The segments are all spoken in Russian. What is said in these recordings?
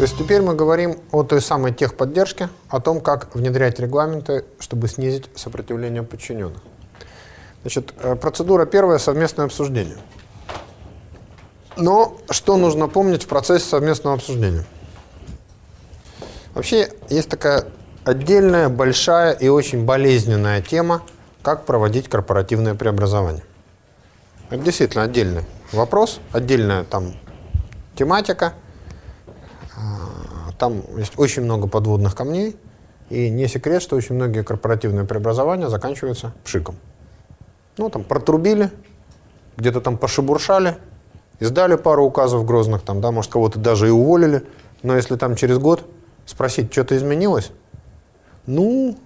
То есть теперь мы говорим о той самой техподдержке, о том, как внедрять регламенты, чтобы снизить сопротивление подчиненных. Значит, э, процедура первая – совместное обсуждение. Но что нужно помнить в процессе совместного обсуждения? Вообще есть такая отдельная, большая и очень болезненная тема, как проводить корпоративное преобразование. Это действительно отдельный вопрос, отдельная там тематика. Там есть очень много подводных камней, и не секрет, что очень многие корпоративные преобразования заканчиваются пшиком. Ну, там протрубили, где-то там пошебуршали, издали пару указов грозных, там, да, может, кого-то даже и уволили, но если там через год спросить, что-то изменилось, ну,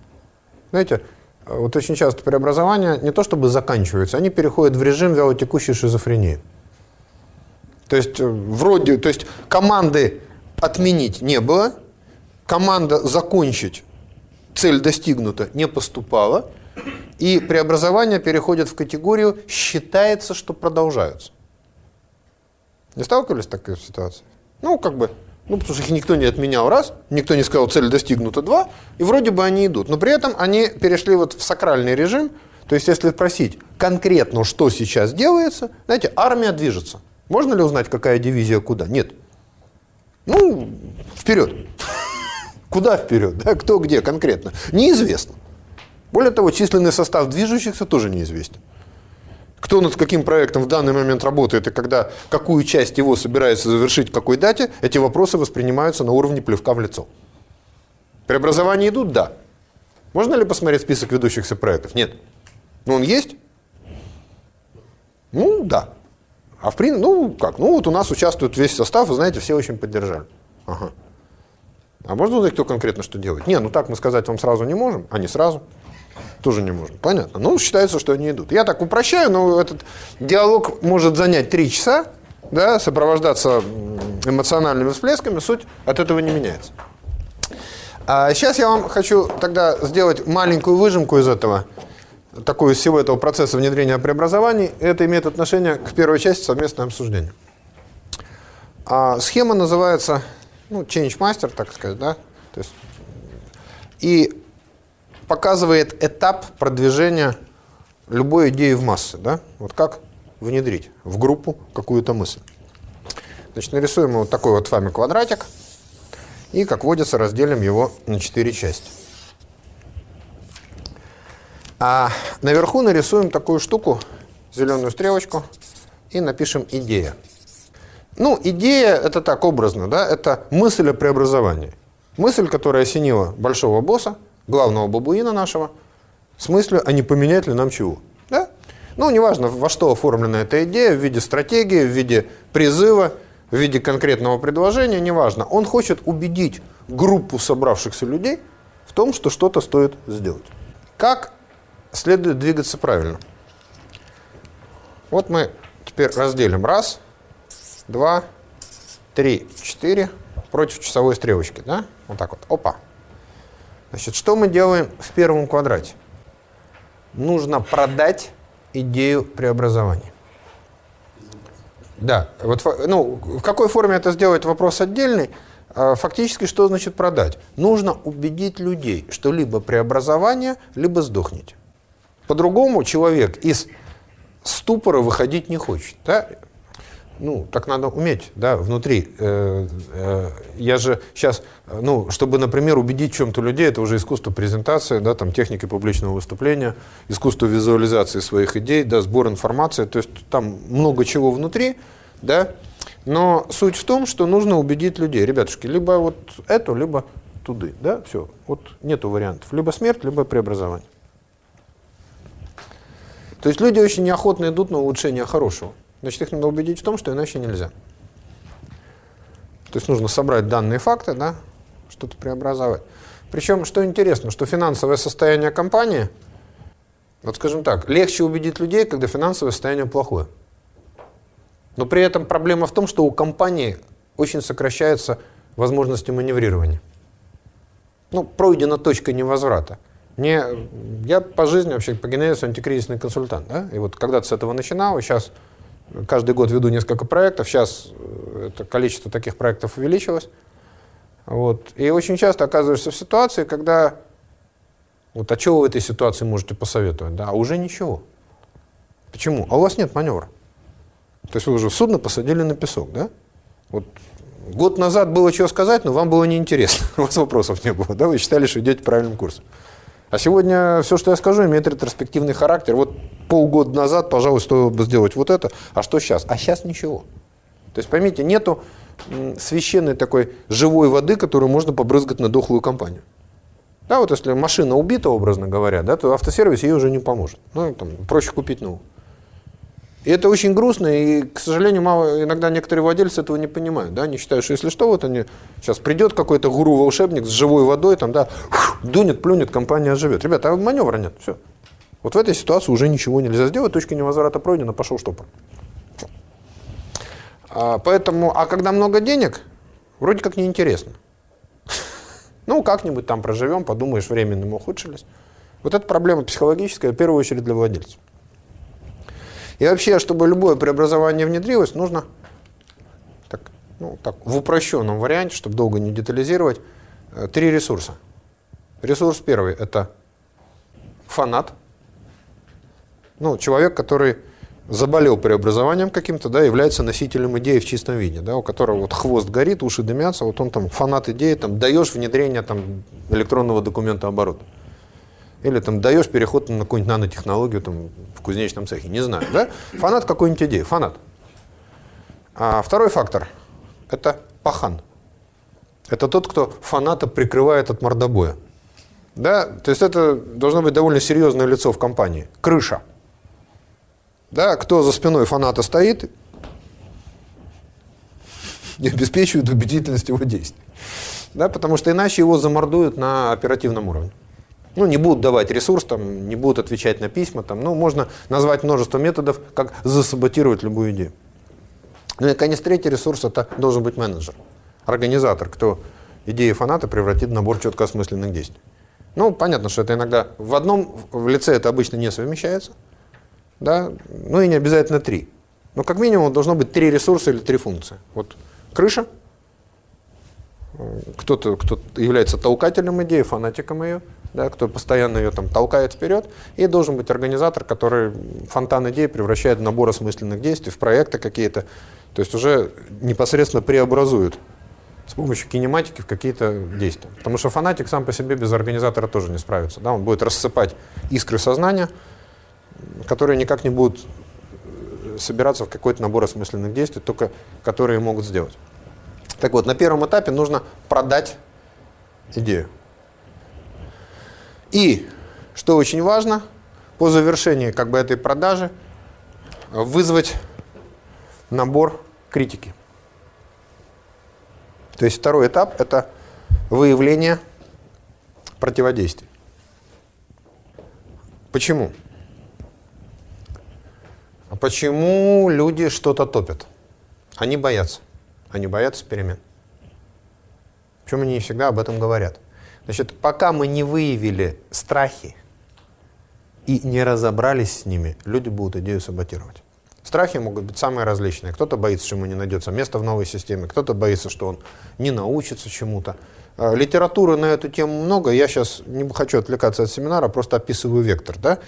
знаете, вот очень часто преобразования не то чтобы заканчиваются, они переходят в режим вялотекущей шизофрении. То есть э, вроде, то есть команды отменить не было, команда закончить, цель достигнута, не поступала, и преобразования переходят в категорию «считается, что продолжаются». Не сталкивались с такой ситуацией? Ну, как бы, ну, потому что их никто не отменял, раз, никто не сказал, цель достигнута, два, и вроде бы они идут. Но при этом они перешли вот в сакральный режим, то есть если спросить конкретно, что сейчас делается, знаете, армия движется. Можно ли узнать, какая дивизия куда? Нет. Ну, вперед. Куда вперед? Да? Кто где конкретно? Неизвестно. Более того, численный состав движущихся тоже неизвестен кто над каким проектом в данный момент работает и когда какую часть его собирается завершить в какой дате, эти вопросы воспринимаются на уровне плевка в лицо. Преобразования идут? Да. Можно ли посмотреть список ведущихся проектов? Нет. Но он есть? Ну, да. А в принципе, ну, как? Ну, вот у нас участвует весь состав, вы знаете, все очень поддержали. Ага. А можно узнать, кто конкретно что делает? Не, ну так мы сказать вам сразу не можем, а не сразу. Тоже не можем. Понятно. Ну, считается, что они идут. Я так упрощаю, но этот диалог может занять три часа, да, сопровождаться эмоциональными всплесками. Суть от этого не меняется. А сейчас я вам хочу тогда сделать маленькую выжимку из этого, такую всего этого процесса внедрения преобразований. Это имеет отношение к первой части совместное обсуждение. А схема называется ну, Change Master, так сказать, да. То есть, и показывает этап продвижения любой идеи в массы. Да? Вот как внедрить в группу какую-то мысль. Значит, нарисуем вот такой вот с вами квадратик. И, как водится, разделим его на четыре части. А наверху нарисуем такую штуку, зеленую стрелочку, и напишем «идея». Ну, идея – это так, образно, да, это мысль о преобразовании. Мысль, которая осенила большого босса, главного бабуина нашего, с мыслью, а не поменять ли нам чего. Да? Ну, неважно, во что оформлена эта идея, в виде стратегии, в виде призыва, в виде конкретного предложения, неважно. Он хочет убедить группу собравшихся людей в том, что что-то стоит сделать. Как следует двигаться правильно? Вот мы теперь разделим. Раз, два, три, четыре против часовой стрелочки. Да? Вот так вот. Опа. Значит, что мы делаем в первом квадрате? Нужно продать идею преобразования. Да, вот ну, в какой форме это сделать, вопрос отдельный. А, фактически, что значит продать? Нужно убедить людей, что либо преобразование, либо сдохнете. По-другому человек из ступора выходить не хочет. Да? ну, так надо уметь, да, внутри. Э, э, я же сейчас, ну, чтобы, например, убедить в чем-то людей, это уже искусство презентации, да, там, техники публичного выступления, искусство визуализации своих идей, да, сбор информации, то есть там много чего внутри, да, но суть в том, что нужно убедить людей, ребятушки, либо вот это, либо туды, да, все, вот нету вариантов, либо смерть, либо преобразование. То есть люди очень неохотно идут на улучшение хорошего. Значит, их надо убедить в том, что иначе нельзя. То есть нужно собрать данные факты, да, что-то преобразовать. Причем, что интересно, что финансовое состояние компании, вот скажем так, легче убедить людей, когда финансовое состояние плохое. Но при этом проблема в том, что у компании очень сокращаются возможности маневрирования. Ну, пройдена точка невозврата. Мне, я по жизни вообще по генезису антикризисный консультант. Да? И вот когда-то с этого начинал, и сейчас Каждый год веду несколько проектов. Сейчас э, это количество таких проектов увеличилось. Вот. И очень часто оказываешься в ситуации, когда вот а что вы в этой ситуации можете посоветовать? Да, уже ничего. Почему? А у вас нет маневра. То есть вы уже судно посадили на песок, да? Вот год назад было что сказать, но вам было неинтересно. У вас вопросов не было, да? Вы считали, что идете правильным курсом. А сегодня все, что я скажу, имеет ретроспективный характер. Вот полгода назад, пожалуй, стоило бы сделать вот это, а что сейчас? А сейчас ничего. То есть, поймите, нету священной такой живой воды, которую можно побрызгать на дохлую компанию. Да, вот если машина убита, образно говоря, да, то автосервис ей уже не поможет. Ну, там, проще купить новую. И это очень грустно, и, к сожалению, мало, иногда некоторые владельцы этого не понимают. Да? Они считают, что если что, вот они сейчас придет какой-то гуру-волшебник с живой водой, там, да, дунет, плюнет, компания оживет. Ребята, а маневра нет, все. Вот в этой ситуации уже ничего нельзя сделать, точка невозврата пройдена, пошел штопор. А, поэтому, а когда много денег, вроде как неинтересно. Ну, как-нибудь там проживем, подумаешь, временно мы ухудшились. Вот это проблема психологическая, в первую очередь для владельцев. И вообще, чтобы любое преобразование внедрилось, нужно так, ну, так, в упрощенном варианте, чтобы долго не детализировать, э, три ресурса. Ресурс первый – это фанат. Ну, человек, который заболел преобразованием каким-то, да, является носителем идеи в чистом виде, да, у которого вот хвост горит, уши дымятся, вот он там фанат идеи, там даешь внедрение там электронного документа оборота. Или там даешь переход на какую-нибудь нанотехнологию там, в кузнечном цехе, не знаю. Да? Фанат какой-нибудь идеи, фанат. А второй фактор – это пахан. Это тот, кто фаната прикрывает от мордобоя. Да? То есть это должно быть довольно серьезное лицо в компании. Крыша. Да? Кто за спиной фаната стоит и обеспечивает убедительность его действий. Да? Потому что иначе его замордуют на оперативном уровне ну, не будут давать ресурс, там, не будут отвечать на письма. Там, ну, можно назвать множество методов, как засаботировать любую идею. Ну и, конец, третий ресурс – это должен быть менеджер, организатор, кто идеи фаната превратит в набор четко осмысленных действий. Ну, понятно, что это иногда в одном в лице это обычно не совмещается, да, ну и не обязательно три. Но как минимум должно быть три ресурса или три функции. Вот крыша, кто-то кто является толкателем идеи, фанатиком ее, да, кто постоянно ее там толкает вперед, и должен быть организатор, который фонтан идей превращает в набор осмысленных действий, в проекты какие-то, то есть уже непосредственно преобразует с помощью кинематики в какие-то действия. Потому что фанатик сам по себе без организатора тоже не справится. Да? Он будет рассыпать искры сознания, которые никак не будут э, собираться в какой-то набор осмысленных действий, только которые могут сделать. Так вот, на первом этапе нужно продать идею. И, что очень важно, по завершении как бы этой продажи вызвать набор критики. То есть второй этап – это выявление противодействий. Почему? А почему люди что-то топят? Они боятся. Они боятся перемен. Причем они не всегда об этом говорят. Значит, пока мы не выявили страхи и не разобрались с ними, люди будут идею саботировать. Страхи могут быть самые различные. Кто-то боится, что ему не найдется место в новой системе, кто-то боится, что он не научится чему-то. А, литературы на эту тему много. Я сейчас не хочу отвлекаться от семинара, просто описываю вектор. Да?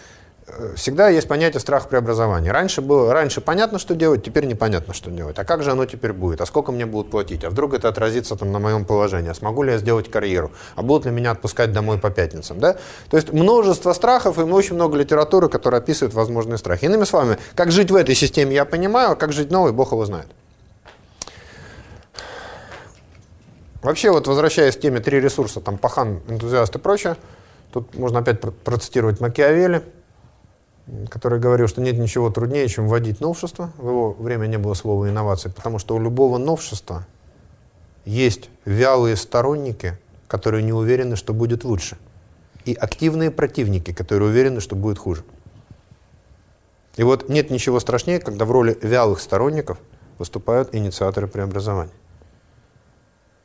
Всегда есть понятие страх преобразования. Раньше было, раньше понятно, что делать, теперь непонятно, что делать. А как же оно теперь будет? А сколько мне будут платить? А вдруг это отразится там на моем положении? А смогу ли я сделать карьеру? А будут ли меня отпускать домой по пятницам? Да? То есть множество страхов и очень много литературы, которая описывает возможные страхи. Иными словами, как жить в этой системе я понимаю, а как жить новой, Бог его знает. Вообще, вот возвращаясь к теме три ресурса, там пахан, энтузиаст и прочее, тут можно опять процитировать Макиавелли который говорил, что нет ничего труднее, чем вводить новшество. В его время не было слова инновации, потому что у любого новшества есть вялые сторонники, которые не уверены, что будет лучше, и активные противники, которые уверены, что будет хуже. И вот нет ничего страшнее, когда в роли вялых сторонников выступают инициаторы преобразования,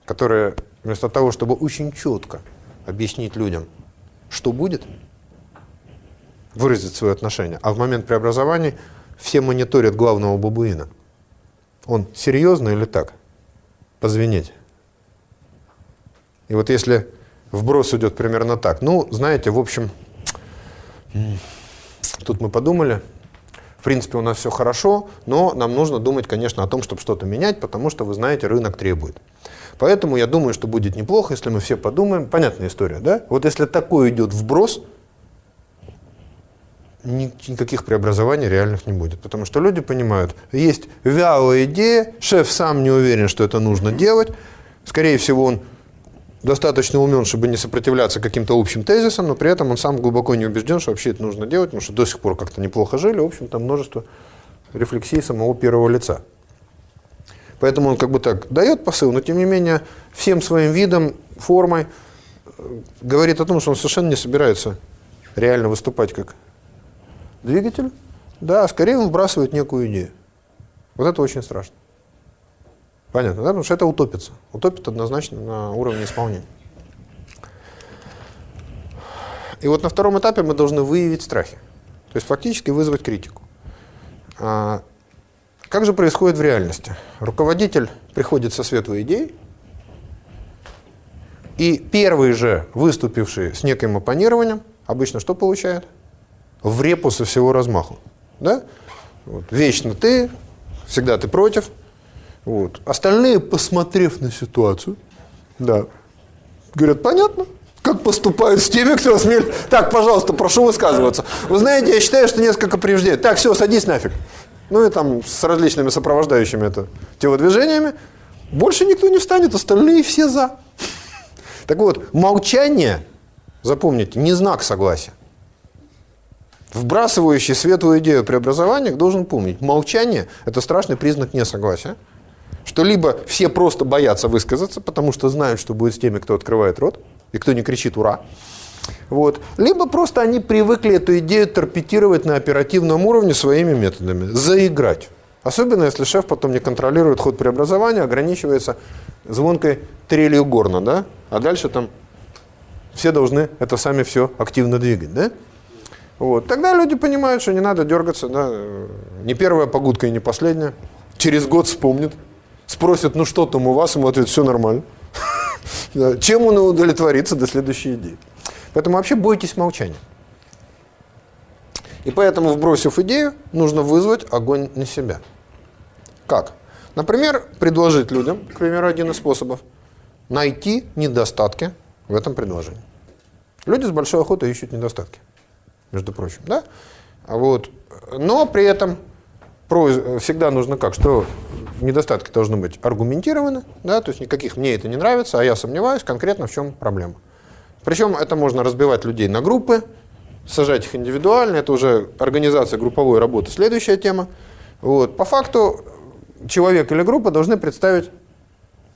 которые вместо того, чтобы очень четко объяснить людям, что будет, выразить свое отношение. А в момент преобразований все мониторят главного бабуина. Он серьезно или так? Позвенеть. И вот если вброс идет примерно так, ну, знаете, в общем, тут мы подумали, в принципе, у нас все хорошо, но нам нужно думать, конечно, о том, чтобы что-то менять, потому что, вы знаете, рынок требует. Поэтому я думаю, что будет неплохо, если мы все подумаем. Понятная история, да? Вот если такой идет вброс, никаких преобразований реальных не будет. Потому что люди понимают, есть вялая идея, шеф сам не уверен, что это нужно делать. Скорее всего, он достаточно умен, чтобы не сопротивляться каким-то общим тезисам, но при этом он сам глубоко не убежден, что вообще это нужно делать, потому что до сих пор как-то неплохо жили. В общем, там множество рефлексий самого первого лица. Поэтому он как бы так дает посыл, но тем не менее всем своим видом, формой э, говорит о том, что он совершенно не собирается реально выступать как двигатель, да, а скорее он вбрасывает некую идею. Вот это очень страшно. Понятно, да? Потому что это утопится. Утопит однозначно на уровне исполнения. И вот на втором этапе мы должны выявить страхи. То есть фактически вызвать критику. А как же происходит в реальности? Руководитель приходит со светлой идеей, и первый же выступивший с неким оппонированием обычно что получает? В репу со всего размаху. Да? Вот. Вечно ты, всегда ты против, вот. Остальные, посмотрев на ситуацию, да, говорят, понятно, как поступают с теми, кто осмель... Так, пожалуйста, прошу высказываться. Вы знаете, я считаю, что несколько прежде. Так, все, садись нафиг. Ну и там с различными сопровождающими это телодвижениями. Больше никто не встанет, остальные все за. Так вот, молчание, запомните, не знак согласия. Вбрасывающий светлую идею преобразования должен помнить. Молчание – это страшный признак несогласия что либо все просто боятся высказаться, потому что знают, что будет с теми, кто открывает рот, и кто не кричит «Ура!», вот. Либо просто они привыкли эту идею торпедировать на оперативном уровне своими методами, заиграть. Особенно, если шеф потом не контролирует ход преобразования, ограничивается звонкой трелью горна, да? А дальше там все должны это сами все активно двигать, да? Вот. Тогда люди понимают, что не надо дергаться, да? Не первая погудка и не последняя. Через год вспомнит, Спросят, ну что там у вас, ему ответ, все нормально. Чем он удовлетворится до следующей идеи. Поэтому вообще бойтесь молчания. И поэтому, вбросив идею, нужно вызвать огонь на себя. Как? Например, предложить людям, к примеру, один из способов, найти недостатки в этом предложении. Люди с большой охотой ищут недостатки, между прочим, да? А вот, но при этом всегда нужно как, что недостатки должны быть аргументированы, да, то есть никаких «мне это не нравится», а я сомневаюсь конкретно в чем проблема. Причем это можно разбивать людей на группы, сажать их индивидуально, это уже организация групповой работы, следующая тема. Вот. По факту человек или группа должны представить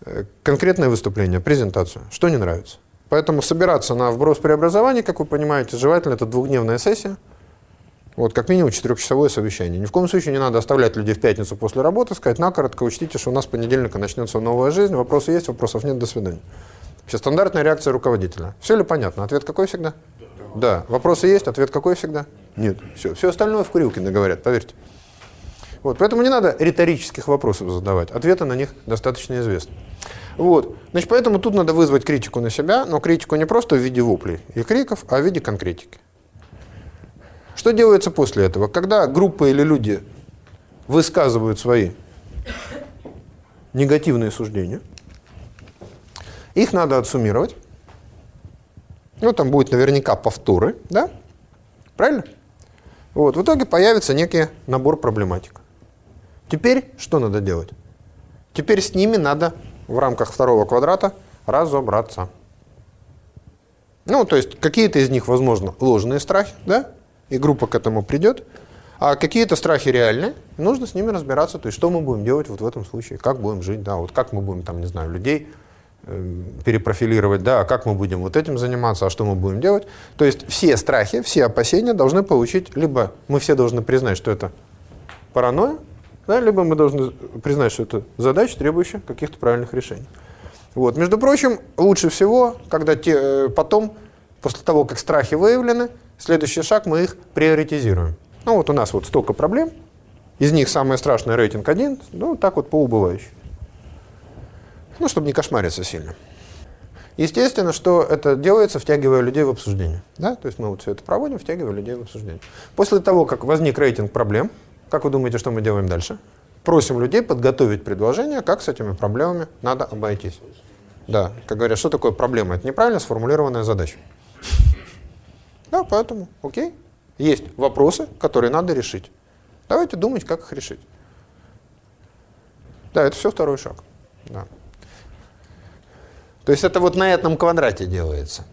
э, конкретное выступление, презентацию, что не нравится. Поэтому собираться на вброс преобразования, как вы понимаете, желательно это двухдневная сессия, вот, как минимум четырехчасовое совещание. Ни в коем случае не надо оставлять людей в пятницу после работы, сказать накоротко, учтите, что у нас с понедельника начнется новая жизнь, вопросы есть, вопросов нет, до свидания. Все стандартная реакция руководителя. Все ли понятно? Ответ какой всегда? Да. Вопросы есть, ответ какой всегда? Нет. Все. Все остальное в Курилкино говорят, поверьте. Вот, поэтому не надо риторических вопросов задавать. Ответы на них достаточно известны. Вот. Значит, поэтому тут надо вызвать критику на себя, но критику не просто в виде воплей и криков, а в виде конкретики. Что делается после этого? Когда группа или люди высказывают свои негативные суждения, их надо отсуммировать. Ну, там будет наверняка повторы, да? Правильно? Вот, в итоге появится некий набор проблематик. Теперь что надо делать? Теперь с ними надо в рамках второго квадрата разобраться. Ну, то есть какие-то из них, возможно, ложные страхи, да? и группа к этому придет. А какие-то страхи реальны, нужно с ними разбираться, то есть что мы будем делать вот в этом случае, как будем жить, да, вот как мы будем там, не знаю, людей э, перепрофилировать, да, а как мы будем вот этим заниматься, а что мы будем делать. То есть все страхи, все опасения должны получить, либо мы все должны признать, что это паранойя, да, либо мы должны признать, что это задача, требующая каких-то правильных решений. Вот. Между прочим, лучше всего, когда те, э, потом, после того, как страхи выявлены, Следующий шаг, мы их приоритизируем. Ну вот у нас вот столько проблем, из них самый страшный рейтинг один, ну так вот по убывающей. Ну, чтобы не кошмариться сильно. Естественно, что это делается, втягивая людей в обсуждение. Да? То есть мы вот все это проводим, втягивая людей в обсуждение. После того, как возник рейтинг проблем, как вы думаете, что мы делаем дальше? Просим людей подготовить предложение, как с этими проблемами надо обойтись. Да, как говорят, что такое проблема? Это неправильно сформулированная задача. Да, поэтому, окей. Есть вопросы, которые надо решить. Давайте думать, как их решить. Да, это все второй шаг. Да. То есть это вот на этом квадрате делается.